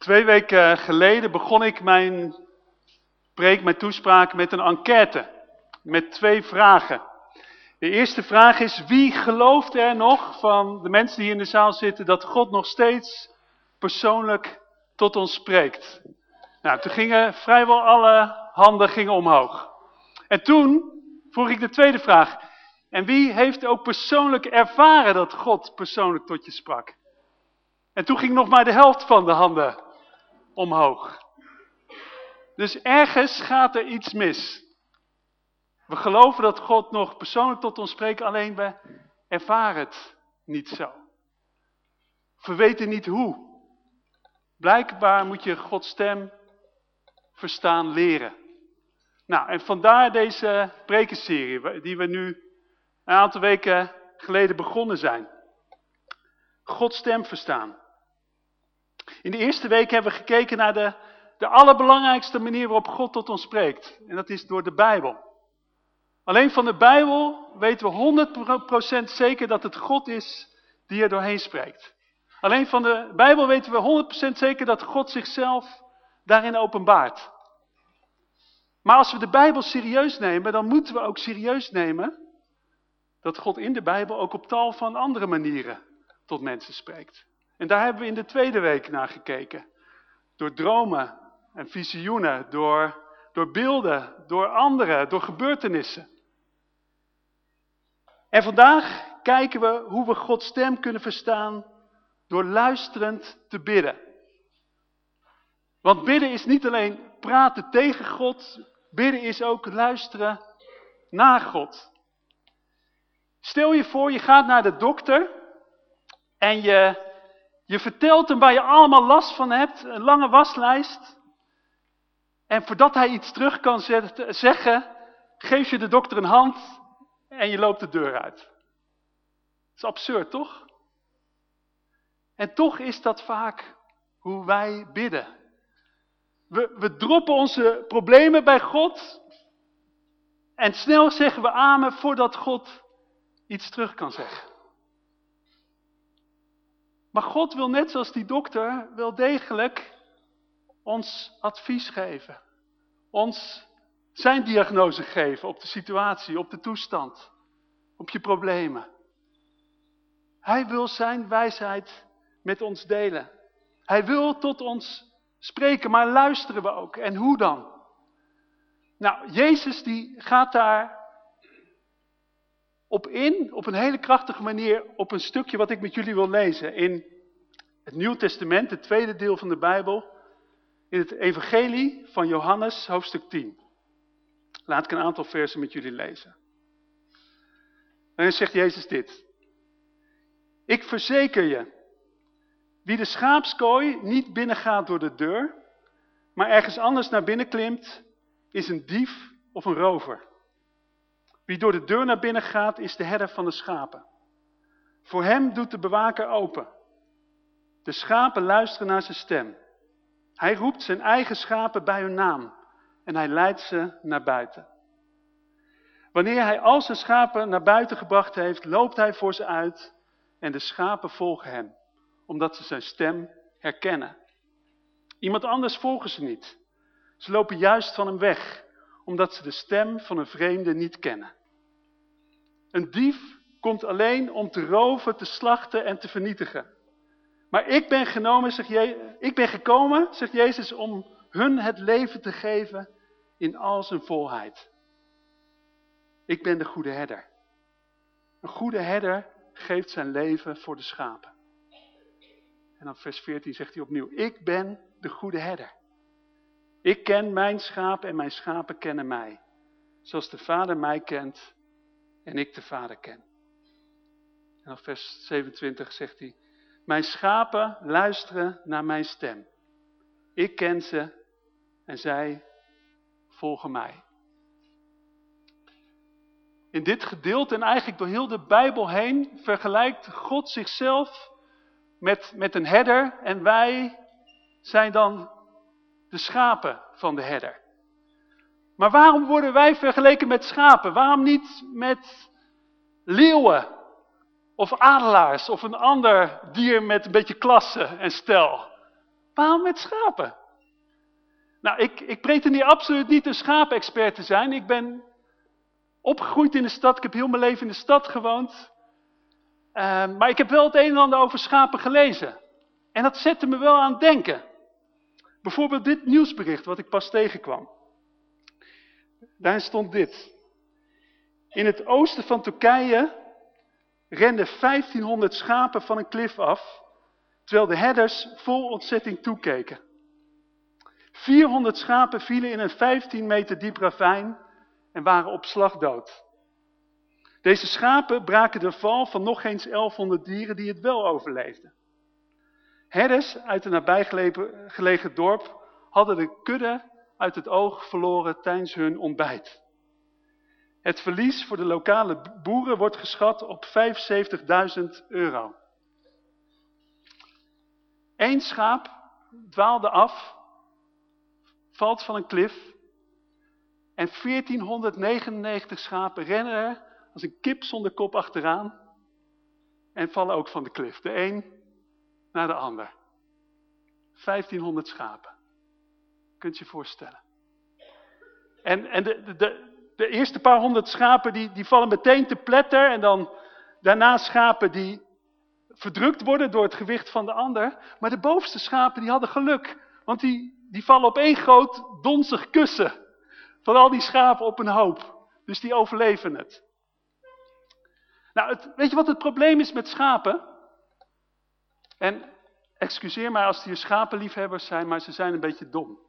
Twee weken geleden begon ik mijn preek, mijn toespraak met een enquête. Met twee vragen. De eerste vraag is, wie gelooft er nog van de mensen die in de zaal zitten, dat God nog steeds persoonlijk tot ons spreekt? Nou, toen gingen vrijwel alle handen gingen omhoog. En toen vroeg ik de tweede vraag. En wie heeft ook persoonlijk ervaren dat God persoonlijk tot je sprak? En toen ging nog maar de helft van de handen omhoog. Dus ergens gaat er iets mis. We geloven dat God nog persoonlijk tot ons spreekt, alleen we ervaren het niet zo. We weten niet hoe. Blijkbaar moet je Gods stem verstaan leren. Nou, en vandaar deze prekenserie die we nu een aantal weken geleden begonnen zijn. Gods stem verstaan. In de eerste week hebben we gekeken naar de, de allerbelangrijkste manier waarop God tot ons spreekt. En dat is door de Bijbel. Alleen van de Bijbel weten we 100% zeker dat het God is die er doorheen spreekt. Alleen van de Bijbel weten we 100% zeker dat God zichzelf daarin openbaart. Maar als we de Bijbel serieus nemen, dan moeten we ook serieus nemen dat God in de Bijbel ook op tal van andere manieren tot mensen spreekt. En daar hebben we in de tweede week naar gekeken. Door dromen en visioenen, door, door beelden, door anderen, door gebeurtenissen. En vandaag kijken we hoe we Gods stem kunnen verstaan door luisterend te bidden. Want bidden is niet alleen praten tegen God, bidden is ook luisteren naar God. Stel je voor, je gaat naar de dokter en je je vertelt hem waar je allemaal last van hebt, een lange waslijst. En voordat hij iets terug kan zeggen, geef je de dokter een hand en je loopt de deur uit. Dat is absurd, toch? En toch is dat vaak hoe wij bidden. We, we droppen onze problemen bij God en snel zeggen we amen voordat God iets terug kan zeggen. Maar God wil net zoals die dokter wel degelijk ons advies geven. Ons zijn diagnose geven op de situatie, op de toestand, op je problemen. Hij wil zijn wijsheid met ons delen. Hij wil tot ons spreken, maar luisteren we ook. En hoe dan? Nou, Jezus die gaat daar op in, op een hele krachtige manier, op een stukje wat ik met jullie wil lezen. In het Nieuw Testament, het tweede deel van de Bijbel, in het Evangelie van Johannes, hoofdstuk 10. Laat ik een aantal versen met jullie lezen. En dan zegt Jezus dit. Ik verzeker je, wie de schaapskooi niet binnengaat door de deur, maar ergens anders naar binnen klimt, is een dief of een rover. Wie door de deur naar binnen gaat, is de herder van de schapen. Voor hem doet de bewaker open. De schapen luisteren naar zijn stem. Hij roept zijn eigen schapen bij hun naam en hij leidt ze naar buiten. Wanneer hij al zijn schapen naar buiten gebracht heeft, loopt hij voor ze uit en de schapen volgen hem, omdat ze zijn stem herkennen. Iemand anders volgen ze niet. Ze lopen juist van hem weg, omdat ze de stem van een vreemde niet kennen. Een dief komt alleen om te roven, te slachten en te vernietigen. Maar ik ben, genomen, zegt Je ik ben gekomen, zegt Jezus, om hun het leven te geven in al zijn volheid. Ik ben de goede herder. Een goede herder geeft zijn leven voor de schapen. En dan vers 14 zegt hij opnieuw, ik ben de goede herder. Ik ken mijn schapen en mijn schapen kennen mij. Zoals de vader mij kent en ik de vader ken. En dan vers 27 zegt hij, mijn schapen luisteren naar mijn stem. Ik ken ze en zij volgen mij. In dit gedeelte en eigenlijk door heel de Bijbel heen vergelijkt God zichzelf met, met een herder en wij zijn dan de schapen van de herder. Maar waarom worden wij vergeleken met schapen? Waarom niet met leeuwen of adelaars of een ander dier met een beetje klasse en stijl. Waarom met schapen? Nou, ik, ik pretendeer absoluut niet een schaapexpert te zijn. Ik ben opgegroeid in de stad. Ik heb heel mijn leven in de stad gewoond. Ehm, maar ik heb wel het een en ander over schapen gelezen. En dat zette me wel aan het denken. Bijvoorbeeld dit nieuwsbericht wat ik pas tegenkwam. Daar stond dit. In het oosten van Turkije renden 1500 schapen van een klif af, terwijl de herders vol ontzetting toekeken. 400 schapen vielen in een 15 meter diep ravijn en waren op slag dood. Deze schapen braken de val van nog eens 1100 dieren die het wel overleefden. Herders uit een nabijgelegen dorp hadden de kudde uit het oog verloren tijdens hun ontbijt. Het verlies voor de lokale boeren wordt geschat op 75.000 euro. Eén schaap dwaalde af, valt van een klif en 1499 schapen rennen er als een kip zonder kop achteraan en vallen ook van de klif. De een naar de ander. 1500 schapen. Kunt je voorstellen. En, en de, de, de eerste paar honderd schapen die, die vallen meteen te pletter. En dan daarna schapen die verdrukt worden door het gewicht van de ander. Maar de bovenste schapen die hadden geluk. Want die, die vallen op één groot donzig kussen. Van al die schapen op een hoop. Dus die overleven het. Nou, het, weet je wat het probleem is met schapen? En excuseer mij als die schapenliefhebbers zijn, maar ze zijn een beetje dom.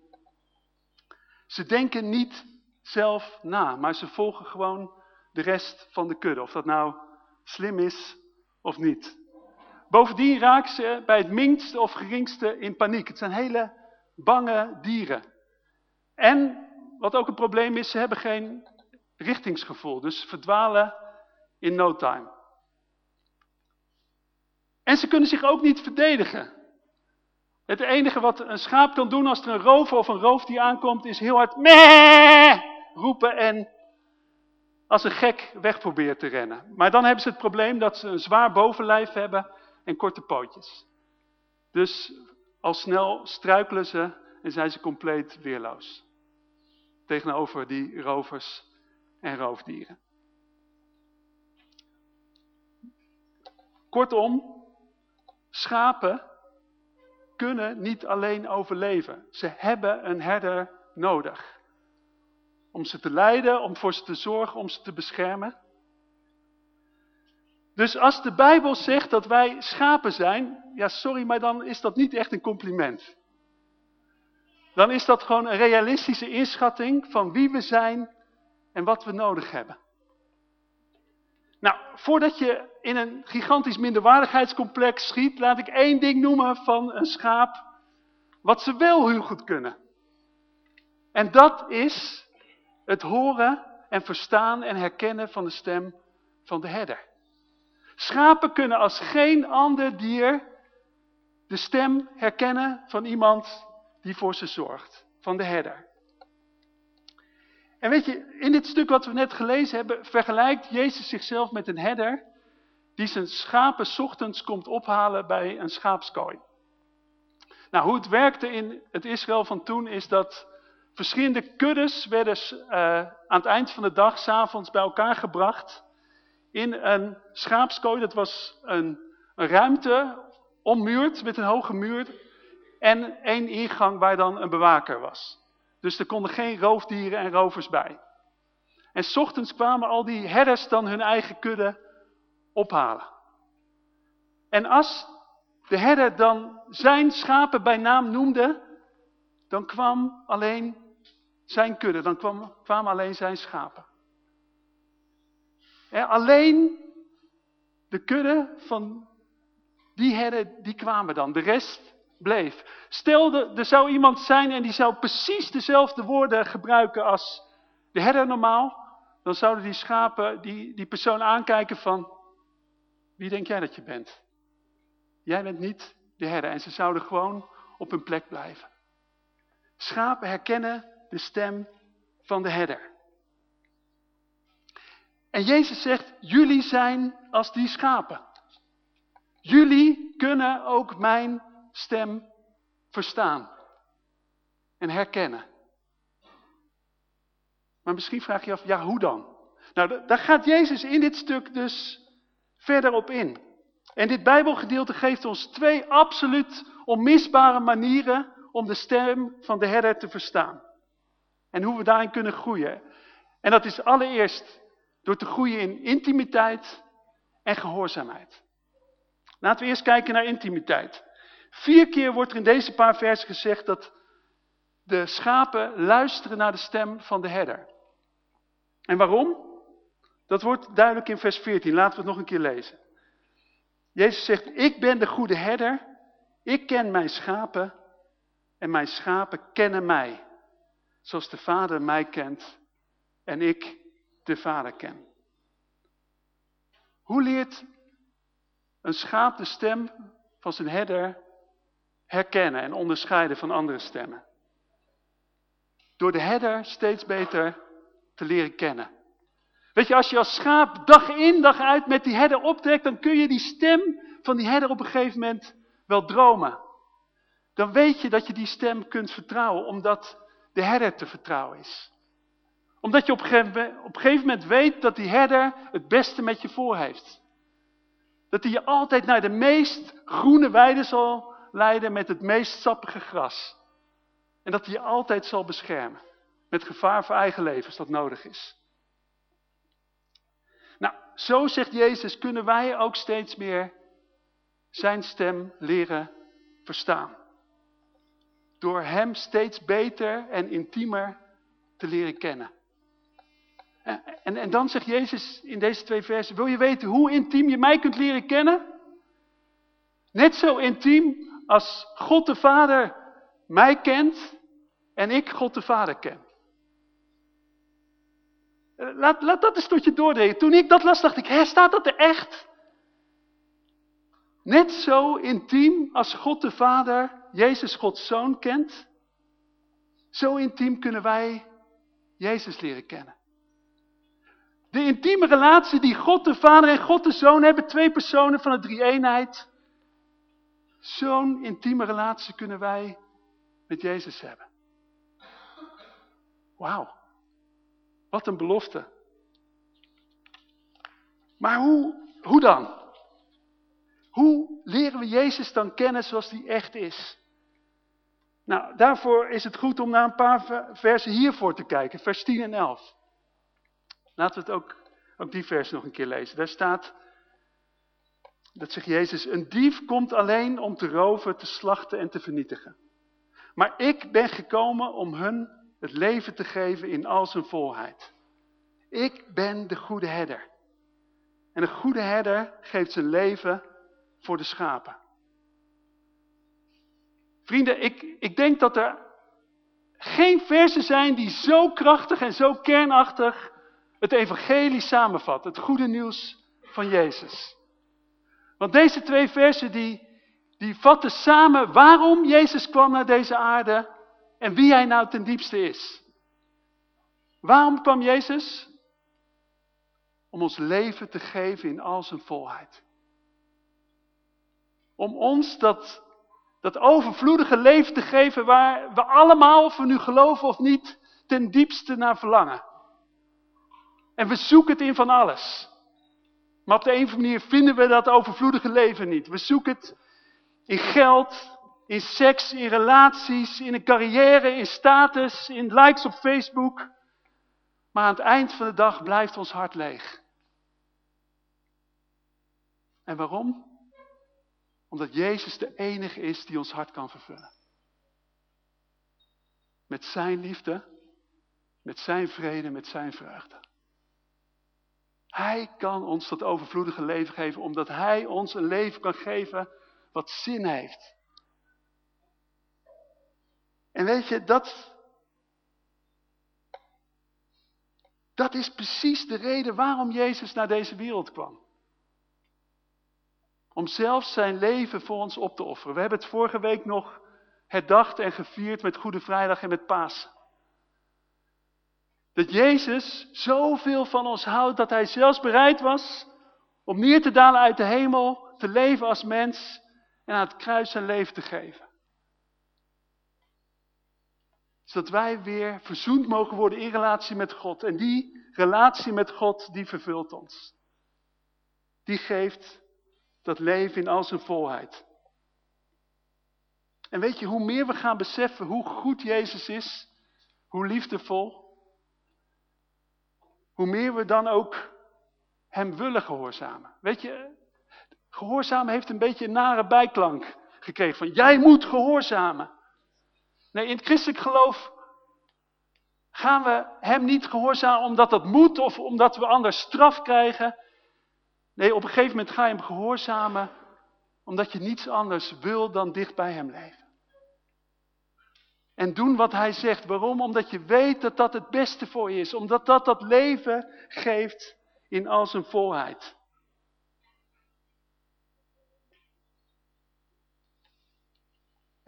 Ze denken niet zelf na, maar ze volgen gewoon de rest van de kudde. Of dat nou slim is of niet. Bovendien raken ze bij het minste of geringste in paniek. Het zijn hele bange dieren. En, wat ook een probleem is, ze hebben geen richtingsgevoel. Dus verdwalen in no time. En ze kunnen zich ook niet verdedigen. Het enige wat een schaap kan doen als er een rover of een roofdier aankomt, is heel hard meh roepen en als een gek weg proberen te rennen. Maar dan hebben ze het probleem dat ze een zwaar bovenlijf hebben en korte pootjes. Dus al snel struikelen ze en zijn ze compleet weerloos. Tegenover die rovers en roofdieren. Kortom, schapen kunnen niet alleen overleven. Ze hebben een herder nodig. Om ze te leiden, om voor ze te zorgen, om ze te beschermen. Dus als de Bijbel zegt dat wij schapen zijn, ja sorry, maar dan is dat niet echt een compliment. Dan is dat gewoon een realistische inschatting van wie we zijn en wat we nodig hebben. Nou, voordat je in een gigantisch minderwaardigheidscomplex schiet, laat ik één ding noemen van een schaap, wat ze wel heel goed kunnen. En dat is het horen en verstaan en herkennen van de stem van de herder. Schapen kunnen als geen ander dier de stem herkennen van iemand die voor ze zorgt, van de herder. En weet je, in dit stuk wat we net gelezen hebben, vergelijkt Jezus zichzelf met een herder die zijn schapen ochtends komt ophalen bij een schaapskooi. Nou, hoe het werkte in het Israël van toen is dat verschillende kuddes werden uh, aan het eind van de dag, s'avonds, bij elkaar gebracht in een schaapskooi. Dat was een, een ruimte, ommuurd met een hoge muur en één ingang waar dan een bewaker was. Dus er konden geen roofdieren en rovers bij. En s ochtends kwamen al die herders dan hun eigen kudde ophalen. En als de herder dan zijn schapen bij naam noemde, dan kwam alleen zijn kudde, dan kwam, kwamen alleen zijn schapen. alleen de kudde van die herder, die kwamen dan. De rest bleef. Stel, er zou iemand zijn en die zou precies dezelfde woorden gebruiken als de herder normaal. Dan zouden die schapen die, die persoon aankijken van, wie denk jij dat je bent? Jij bent niet de herder. En ze zouden gewoon op hun plek blijven. Schapen herkennen de stem van de herder. En Jezus zegt, jullie zijn als die schapen. Jullie kunnen ook mijn stem verstaan en herkennen. Maar misschien vraag je af, ja hoe dan? Nou, daar gaat Jezus in dit stuk dus verder op in. En dit Bijbelgedeelte geeft ons twee absoluut onmisbare manieren om de stem van de herder te verstaan. En hoe we daarin kunnen groeien. En dat is allereerst door te groeien in intimiteit en gehoorzaamheid. Laten we eerst kijken naar intimiteit. Vier keer wordt er in deze paar versen gezegd dat de schapen luisteren naar de stem van de herder. En waarom? Dat wordt duidelijk in vers 14. Laten we het nog een keer lezen. Jezus zegt, ik ben de goede herder. Ik ken mijn schapen en mijn schapen kennen mij. Zoals de vader mij kent en ik de vader ken. Hoe leert een schaap de stem van zijn herder herkennen en onderscheiden van andere stemmen? Door de herder steeds beter te leren kennen. Je, als je als schaap dag in dag uit met die herder optrekt, dan kun je die stem van die herder op een gegeven moment wel dromen. Dan weet je dat je die stem kunt vertrouwen, omdat de herder te vertrouwen is. Omdat je op een gegeven moment weet dat die herder het beste met je voor heeft. Dat hij je altijd naar de meest groene weide zal leiden met het meest sappige gras. En dat hij je altijd zal beschermen. Met gevaar voor eigen leven als dat nodig is. Zo zegt Jezus, kunnen wij ook steeds meer zijn stem leren verstaan. Door hem steeds beter en intiemer te leren kennen. En, en, dan zegt Jezus in deze twee versen, wil je weten hoe intiem je mij kunt leren kennen? Net zo intiem als God de Vader mij kent en ik God de Vader ken. Laat, laat dat eens tot je doordringen. Toen ik dat las, dacht ik, staat dat er echt? Net zo intiem als God de Vader Jezus Gods Zoon kent, zo intiem kunnen wij Jezus leren kennen. De intieme relatie die God de Vader en God de Zoon hebben, twee personen van de drie-eenheid. Zo'n intieme relatie kunnen wij met Jezus hebben. Wauw. Wat een belofte. Maar hoe, hoe dan? Hoe leren we Jezus dan kennen zoals die echt is? Nou, daarvoor is het goed om naar een paar versen hiervoor te kijken. Vers 10 en 11. Laten we het ook, ook die vers nog een keer lezen. Daar staat, dat zegt Jezus, een dief komt alleen om te roven, te slachten en te vernietigen. Maar ik ben gekomen om hun het leven te geven in al zijn volheid. Ik ben de goede herder. En de goede herder geeft zijn leven voor de schapen. Vrienden, ik, ik denk dat er geen versen zijn die zo krachtig en zo kernachtig het evangelie samenvat. Het goede nieuws van Jezus. Want deze twee versen die, die vatten samen waarom Jezus kwam naar deze aarde en wie hij nou ten diepste is. Waarom kwam Jezus? Om ons leven te geven in al zijn volheid. Om ons dat, dat overvloedige leven te geven waar we allemaal, of we nu geloven of niet, ten diepste naar verlangen. En we zoeken het in van alles. Maar op de een of andere manier vinden we dat overvloedige leven niet. We zoeken het in geld, in seks, in relaties, in een carrière, in status, in likes op Facebook. Maar aan het eind van de dag blijft ons hart leeg. En waarom? Omdat Jezus de enige is die ons hart kan vervullen. Met zijn liefde, met zijn vrede, met zijn vreugde. Hij kan ons dat overvloedige leven geven, omdat hij ons een leven kan geven wat zin heeft. En weet je, dat, dat is precies de reden waarom Jezus naar deze wereld kwam. Om zelf zijn leven voor ons op te offeren. We hebben het vorige week nog herdacht en gevierd met Goede Vrijdag en met Pasen. Dat Jezus zoveel van ons houdt dat hij zelfs bereid was om neer te dalen uit de hemel, te leven als mens en aan het kruis zijn leven te geven. Zodat wij weer verzoend mogen worden in relatie met God. En die relatie met God, die vervult ons. Die geeft dat leven in al zijn volheid. En weet je, hoe meer we gaan beseffen hoe goed Jezus is, hoe liefdevol, hoe meer we dan ook hem willen gehoorzamen. Weet je, gehoorzamen heeft een beetje een nare bijklank gekregen van jij moet gehoorzamen. Nee, in het christelijk geloof gaan we hem niet gehoorzamen omdat dat moet of omdat we anders straf krijgen. Nee, op een gegeven moment ga je hem gehoorzamen omdat je niets anders wil dan dicht bij hem leven. En doen wat hij zegt. Waarom? Omdat je weet dat dat het beste voor je is. Omdat dat dat leven geeft in al zijn volheid.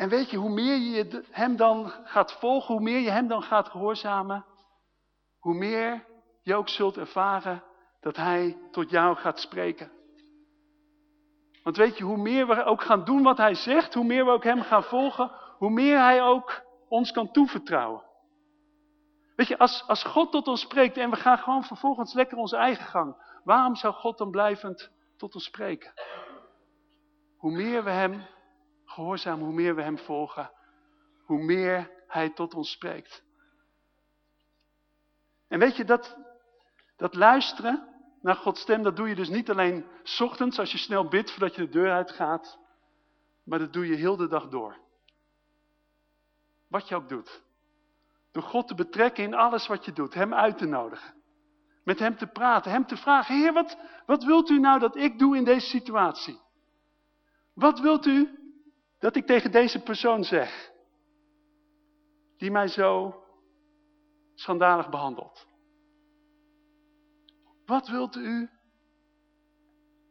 En weet je, hoe meer je hem dan gaat volgen, hoe meer je hem dan gaat gehoorzamen, hoe meer je ook zult ervaren dat hij tot jou gaat spreken. Want weet je, hoe meer we ook gaan doen wat hij zegt, hoe meer we ook hem gaan volgen, hoe meer hij ook ons kan toevertrouwen. Weet je, als, als God tot ons spreekt en we gaan gewoon vervolgens lekker onze eigen gang. Waarom zou God dan blijvend tot ons spreken? Hoe meer we hem gehoorzamen, hoe meer we hem volgen, hoe meer hij tot ons spreekt. En weet je, dat, dat luisteren naar Gods stem, dat doe je dus niet alleen s ochtends als je snel bidt voordat je de deur uitgaat. Maar dat doe je heel de dag door. Wat je ook doet. Door God te betrekken in alles wat je doet. Hem uit te nodigen. Met hem te praten. Hem te vragen. Heer, wat, wat wilt u nou dat ik doe in deze situatie? Wat wilt u dat ik tegen deze persoon zeg? Die mij zo schandalig behandelt. Wat wilt u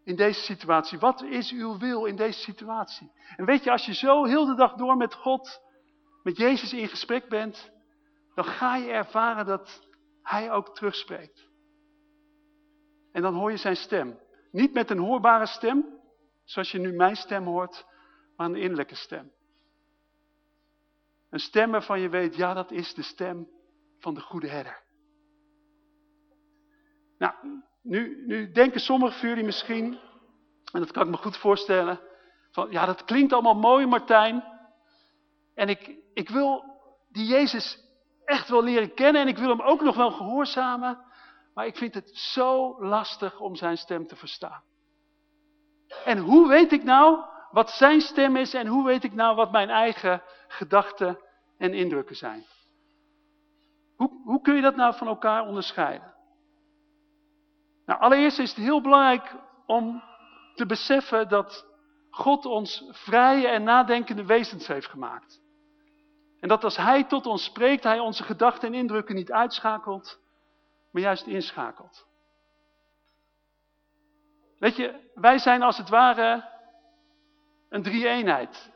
in deze situatie? Wat is uw wil in deze situatie? En weet je, als je zo heel de dag door met God, met Jezus in gesprek bent, dan ga je ervaren dat hij ook terugspreekt. En dan hoor je zijn stem. Niet met een hoorbare stem, zoals je nu mijn stem hoort, maar een innerlijke stem. Een stem waarvan je weet, ja dat is de stem van de goede herder. Nou, nu, nu denken sommigen van jullie misschien, en dat kan ik me goed voorstellen, van ja dat klinkt allemaal mooi Martijn, en ik, ik wil die Jezus echt wel leren kennen en ik wil hem ook nog wel gehoorzamen. Maar ik vind het zo lastig om zijn stem te verstaan. En hoe weet ik nou wat zijn stem is en hoe weet ik nou wat mijn eigen gedachten en indrukken zijn? Hoe, hoe kun je dat nou van elkaar onderscheiden? Nou, allereerst is het heel belangrijk om te beseffen dat God ons vrije en nadenkende wezens heeft gemaakt. En dat als hij tot ons spreekt, hij onze gedachten en indrukken niet uitschakelt, maar juist inschakelt. Weet je, wij zijn als het ware een drie-eenheid.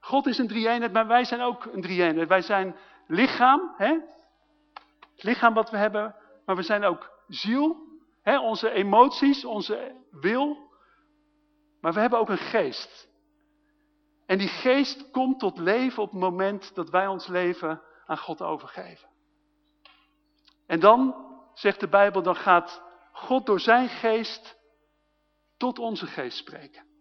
God is een drie-eenheid, maar wij zijn ook een drie-eenheid. Wij zijn lichaam, hè? het lichaam wat we hebben, maar we zijn ook ziel, hè? onze emoties, onze wil. Maar we hebben ook een geest. En die geest komt tot leven op het moment dat wij ons leven aan God overgeven. En dan, zegt de Bijbel, dan gaat God door zijn geest tot onze geest spreken.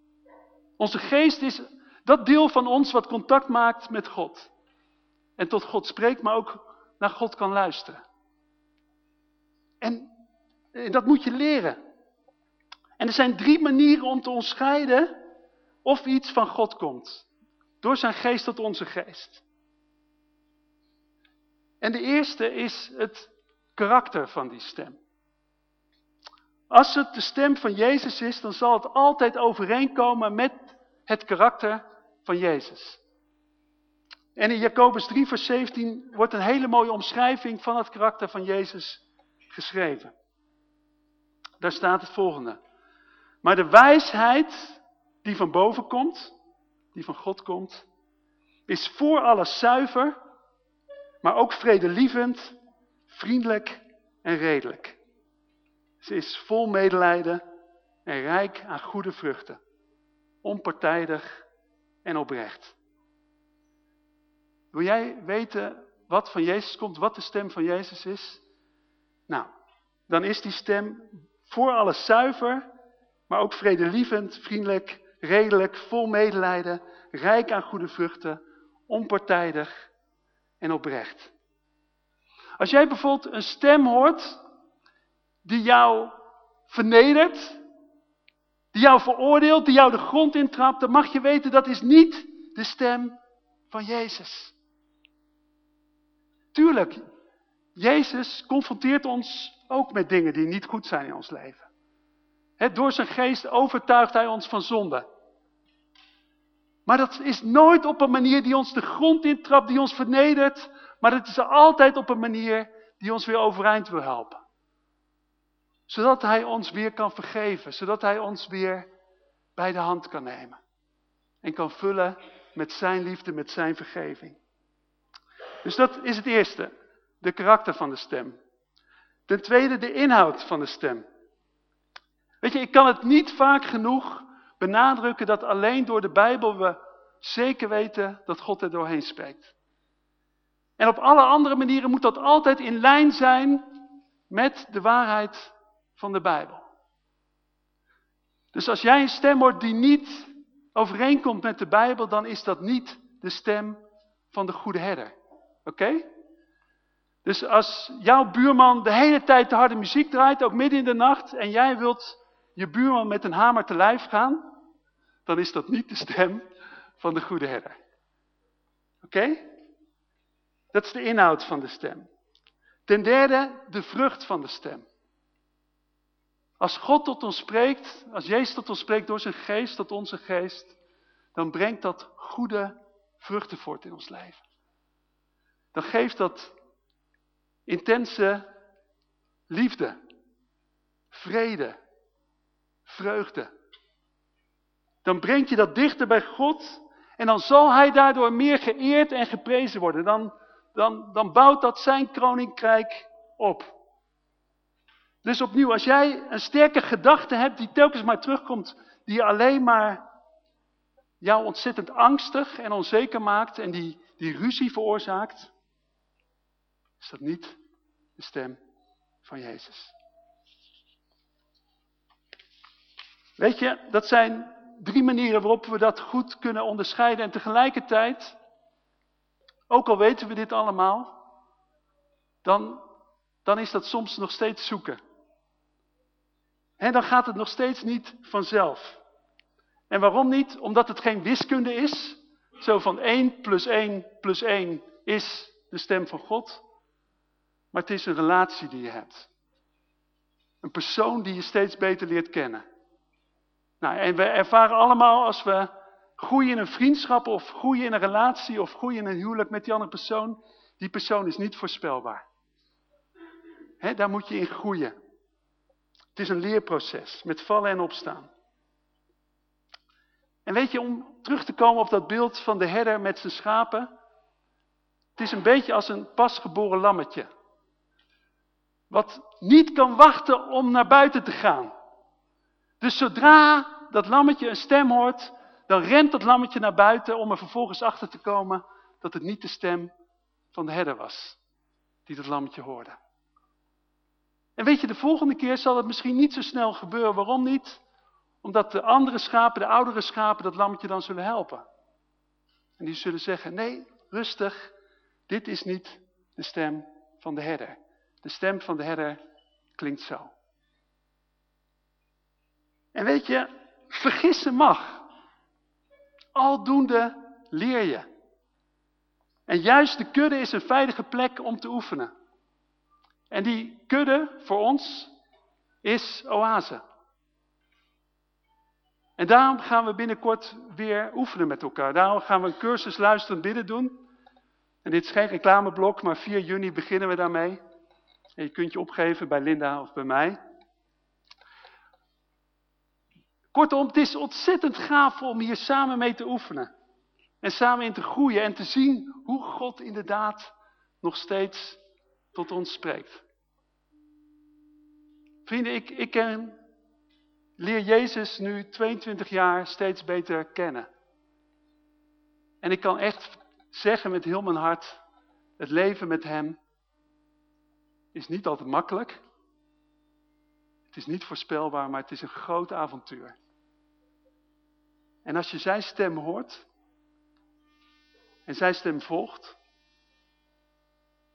Onze geest is dat deel van ons wat contact maakt met God. En tot God spreekt, maar ook naar God kan luisteren. En, en dat moet je leren. En er zijn drie manieren om te onderscheiden of iets van God komt. Door zijn geest tot onze geest. En de eerste is het karakter van die stem. Als het de stem van Jezus is, dan zal het altijd overeenkomen met het karakter van Jezus. En in Jacobus 3 vers 17 wordt een hele mooie omschrijving van het karakter van Jezus geschreven. Daar staat het volgende. Maar de wijsheid die van boven komt, die van God komt, is voor alles zuiver, maar ook vredelievend, vriendelijk en redelijk. Ze is vol medelijden en rijk aan goede vruchten, onpartijdig en oprecht. Wil jij weten wat van Jezus komt, wat de stem van Jezus is. Nou, dan is die stem voor alles zuiver, maar ook vredelievend, vriendelijk, redelijk, vol medelijden, rijk aan goede vruchten, onpartijdig en oprecht. Als jij bijvoorbeeld een stem hoort die jou vernedert, die jou veroordeelt, die jou de grond intrapt, dan mag je weten dat is niet de stem van Jezus. Tuurlijk, Jezus confronteert ons ook met dingen die niet goed zijn in ons leven. door zijn geest overtuigt hij ons van zonde. Maar dat is nooit op een manier die ons de grond intrapt, die ons vernedert. Maar het is altijd op een manier die ons weer overeind wil helpen. Zodat hij ons weer kan vergeven. Zodat hij ons weer bij de hand kan nemen. En kan vullen met zijn liefde, met zijn vergeving. Dus dat is het eerste. De karakter van de stem. Ten tweede de inhoud van de stem. Weet je, ik kan het niet vaak genoeg benadrukken dat alleen door de Bijbel we zeker weten dat God er doorheen spreekt. En op alle andere manieren moet dat altijd in lijn zijn met de waarheid van de Bijbel. Dus als jij een stem hoort die niet overeenkomt met de Bijbel, dan is dat niet de stem van de goede herder. Oké? Dus als jouw buurman de hele tijd de harde muziek draait, ook midden in de nacht, en jij wilt je buurman met een hamer te lijf gaan, dan is dat niet de stem van de goede herder. Oké? Dat is de inhoud van de stem. Ten derde, de vrucht van de stem. Als God tot ons spreekt, als Jezus tot ons spreekt door zijn geest, tot onze geest, dan brengt dat goede vruchten voort in ons leven. Dan geeft dat intense liefde, vrede, vreugde, dan brengt je dat dichter bij God en dan zal hij daardoor meer geëerd en geprezen worden. Dan, dan, dan bouwt dat zijn koninkrijk op. Dus opnieuw, als jij een sterke gedachte hebt die telkens maar terugkomt, die alleen maar jou ontzettend angstig en onzeker maakt en die, die ruzie veroorzaakt, is dat niet de stem van Jezus. Weet je, dat zijn drie manieren waarop we dat goed kunnen onderscheiden. En tegelijkertijd, ook al weten we dit allemaal, dan, dan is dat soms nog steeds zoeken. En dan gaat het nog steeds niet vanzelf. En waarom niet? Omdat het geen wiskunde is. Zo van 1 plus 1 plus 1 is de stem van God. Maar het is een relatie die je hebt. Een persoon die je steeds beter leert kennen. Nou, en we ervaren allemaal als we groeien in een vriendschap of groeien in een relatie of groeien in een huwelijk met die andere persoon, die persoon is niet voorspelbaar. Daar moet je in groeien. Het is een leerproces met vallen en opstaan. En weet je, om terug te komen op dat beeld van de herder met zijn schapen. Het is een beetje als een pasgeboren lammetje. Wat niet kan wachten om naar buiten te gaan. Dus zodra dat lammetje een stem hoort, dan rent dat lammetje naar buiten om er vervolgens achter te komen dat het niet de stem van de herder was, die dat lammetje hoorde. En weet je, de volgende keer zal het misschien niet zo snel gebeuren. Waarom niet? Omdat de andere schapen, de oudere schapen, dat lammetje dan zullen helpen. En die zullen zeggen, nee, rustig, dit is niet de stem van de herder. De stem van de herder klinkt zo. En weet je, vergissen mag. Aldoende leer je. En juist de kudde is een veilige plek om te oefenen. En die kudde voor ons is oase. En daarom gaan we binnenkort weer oefenen met elkaar. Daarom gaan we een cursus luisteren bidden doen. En dit is geen reclameblok, maar 4 juni beginnen we daarmee. En je kunt je opgeven bij Linda of bij mij. Kortom, het is ontzettend gaaf om hier samen mee te oefenen. En samen in te groeien en te zien hoe God inderdaad nog steeds tot ons spreekt. Vrienden, ik, ik ken, leer Jezus nu 22 jaar steeds beter kennen. En ik kan echt zeggen met heel mijn hart Het leven met hem is niet altijd makkelijk. Het is niet voorspelbaar, maar het is een groot avontuur. En als je zijn stem hoort en zijn stem volgt,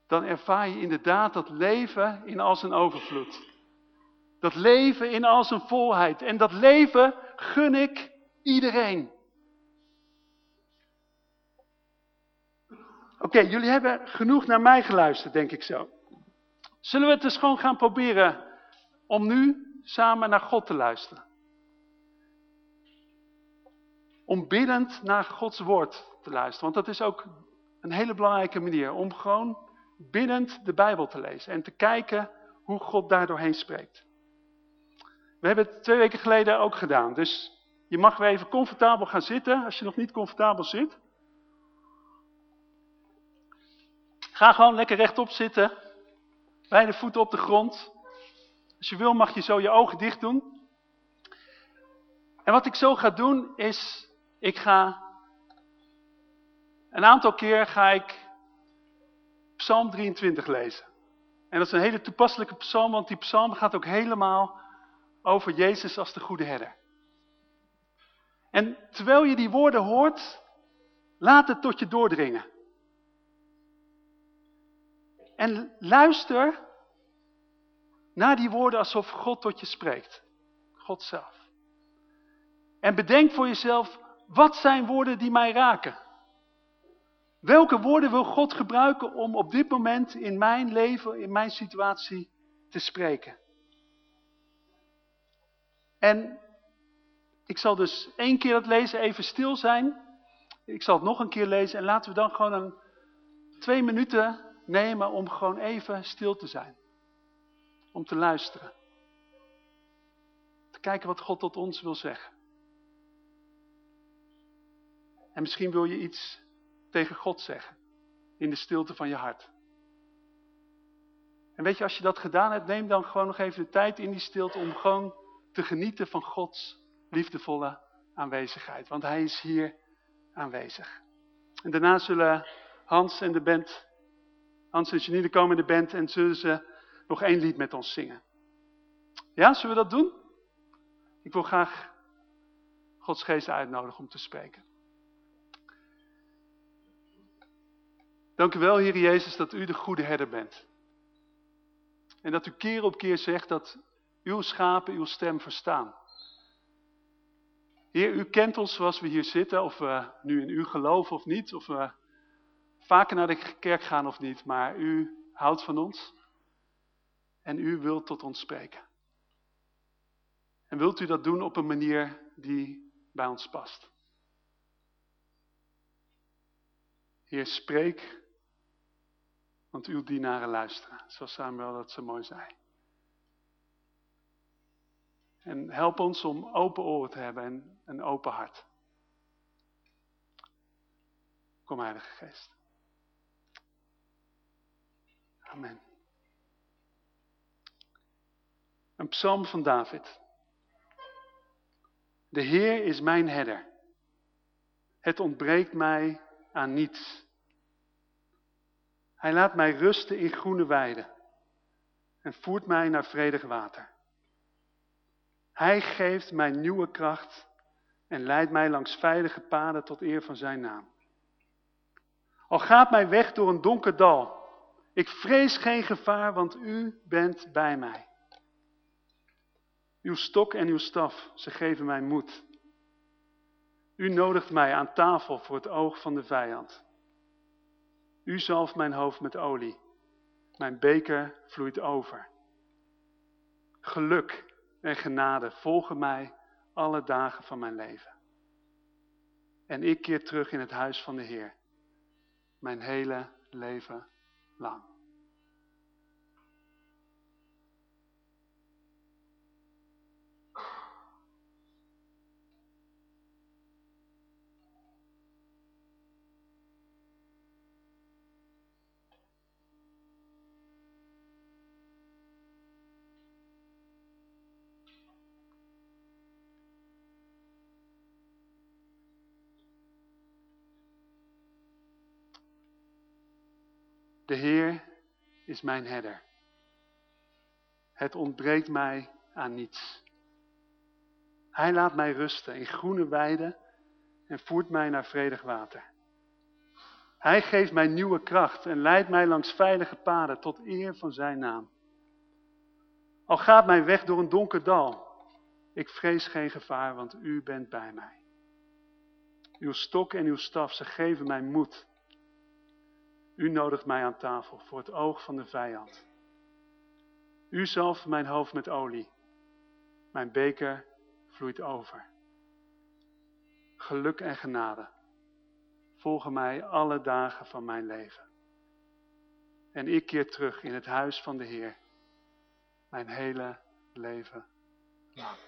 dan ervaar je inderdaad dat leven in al zijn overvloed. Dat leven in al zijn volheid. En dat leven gun ik iedereen. Oké, jullie hebben genoeg naar mij geluisterd, denk ik zo. Zullen we het dus gewoon gaan proberen om nu samen naar God te luisteren? Om biddend naar Gods woord te luisteren. Want dat is ook een hele belangrijke manier. Om gewoon biddend de Bijbel te lezen. En te kijken hoe God daar doorheen spreekt. We hebben het twee weken geleden ook gedaan. Dus je mag weer even comfortabel gaan zitten. Als je nog niet comfortabel zit. Ga gewoon lekker rechtop zitten. Beide voeten op de grond. Als je wil mag je zo je ogen dicht doen. En wat ik zo ga doen is, ik ga een aantal keer ga ik Psalm 23 lezen. En dat is een hele toepasselijke psalm, want die psalm gaat ook helemaal over Jezus als de goede herder. En terwijl je die woorden hoort, laat het tot je doordringen. En luister naar die woorden alsof God tot je spreekt. God zelf. En bedenk voor jezelf, wat zijn woorden die mij raken? Welke woorden wil God gebruiken om op dit moment in mijn leven, in mijn situatie te spreken? En ik zal dus één keer het lezen even stil zijn. Ik zal het nog een keer lezen en laten we dan gewoon een twee minuten nemen om gewoon even stil te zijn. Om te luisteren. Te kijken wat God tot ons wil zeggen. En misschien wil je iets tegen God zeggen. In de stilte van je hart. En weet je, als je dat gedaan hebt, neem dan gewoon nog even de tijd in die stilte om gewoon te genieten van Gods liefdevolle aanwezigheid. Want Hij is hier aanwezig. En daarna zullen Hans en de band, Hans en Janine komen in de band en zullen ze nog één lied met ons zingen. Ja, zullen we dat doen? Ik wil graag Gods geest uitnodigen om te spreken. Dank u wel, Heer Jezus, dat u de goede herder bent. En dat u keer op keer zegt dat uw schapen uw stem verstaan. Heer, u kent ons zoals we hier zitten, of we nu in u geloven of niet, of we vaker naar de kerk gaan of niet, maar u houdt van ons en u wilt tot ons spreken. En wilt u dat doen op een manier die bij ons past. Heer, spreek want uw dienaren luisteren, zoals Samuel dat zo mooi zei. En help ons om open oren te hebben en een open hart. Kom Heilige Geest. Amen. Een psalm van David. De Heer is mijn herder. Het ontbreekt mij aan niets. Hij laat mij rusten in groene weiden en voert mij naar vredig water. Hij geeft mij nieuwe kracht en leidt mij langs veilige paden tot eer van zijn naam. Al gaat mij weg door een donker dal, ik vrees geen gevaar, want u bent bij mij. Uw stok en uw staf, ze geven mij moed. U nodigt mij aan tafel voor het oog van de vijand. U zalft mijn hoofd met olie. Mijn beker vloeit over. Geluk en genade volgen mij alle dagen van mijn leven. En ik keer terug in het huis van de Heer. Mijn hele leven lang. De Heer is mijn herder. Het ontbreekt mij aan niets. Hij laat mij rusten in groene weiden en voert mij naar vredig water. Hij geeft mij nieuwe kracht en leidt mij langs veilige paden tot eer van zijn naam. Al gaat mijn weg door een donker dal, ik vrees geen gevaar, want u bent bij mij. Uw stok en uw staf, ze geven mij moed. U nodigt mij aan tafel voor het oog van de vijand. U zalft mijn hoofd met olie. Mijn beker vloeit over. Geluk en genade volgen mij alle dagen van mijn leven. En ik keer terug in het huis van de Heer, mijn hele leven lang.